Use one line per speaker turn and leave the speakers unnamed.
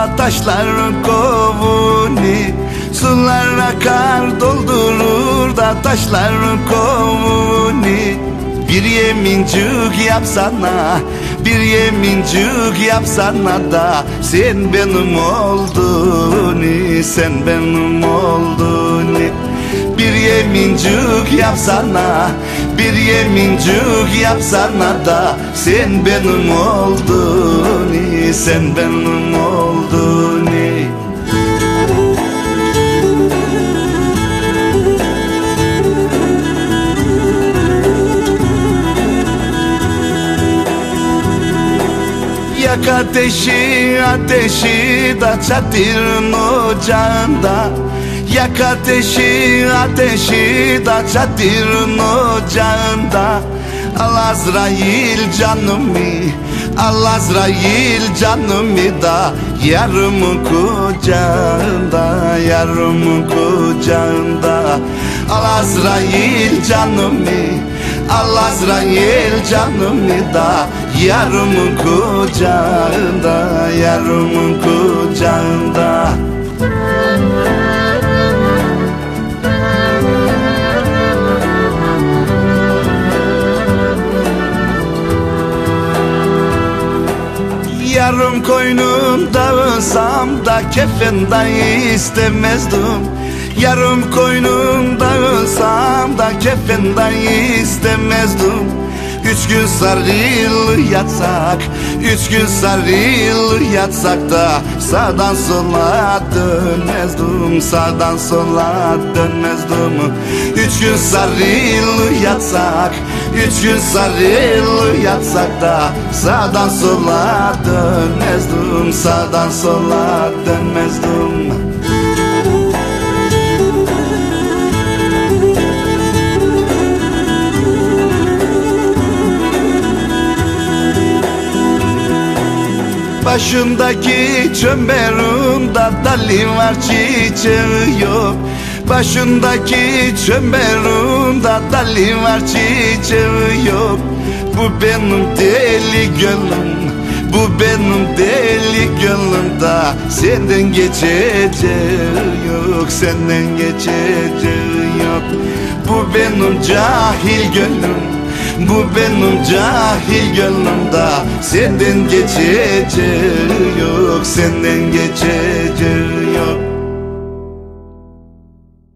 da taşlar kovuni. Sular akar doldurur da taşlar kovuni. Bir yemincik yapsana Bir yemincik yapsana da Sen benim oldun Sen benim oldun bir yemincik yapsana Bir yemincik yapsana da Sen benim oldun Sen benim oldun Yak ateşi ateşi da çatırın ocağında Yak ateşi ateşi da çatırın ocağında Al Azrail canımı Al Azrail canımı da Yarımın kucağında Yarımın kucağında. Al Azrail canımı Al Azrail canımı da Yarımın kucağında Yarımın kucağında. Yarım koynumda ölsem da kefen dahi istemezdim. Yarım koynumda ölsem da kefen dahi istemezdim Üç gün sarıl yatsak Üç gün sarıl yatsak da Sağdan sola dönmezdim Sağdan sola dönmezdim Üç gün sarıl yatsak Üç gün sarıl yatsak da Sağdan sola dönmezdim Sağdan sola dönmezdim Başındaki çömberunda dali var çiçeği yok. Başındaki çömberunda dali var çiçeği yok. Bu benim deli gönlüm Bu benim deli gönlümde Senden geçeceği yok Senden geçeceği yok. Bu benim cahil gönlüm bu benim cahil gönlümde Senden geçeceği yok Senden geçeceği yok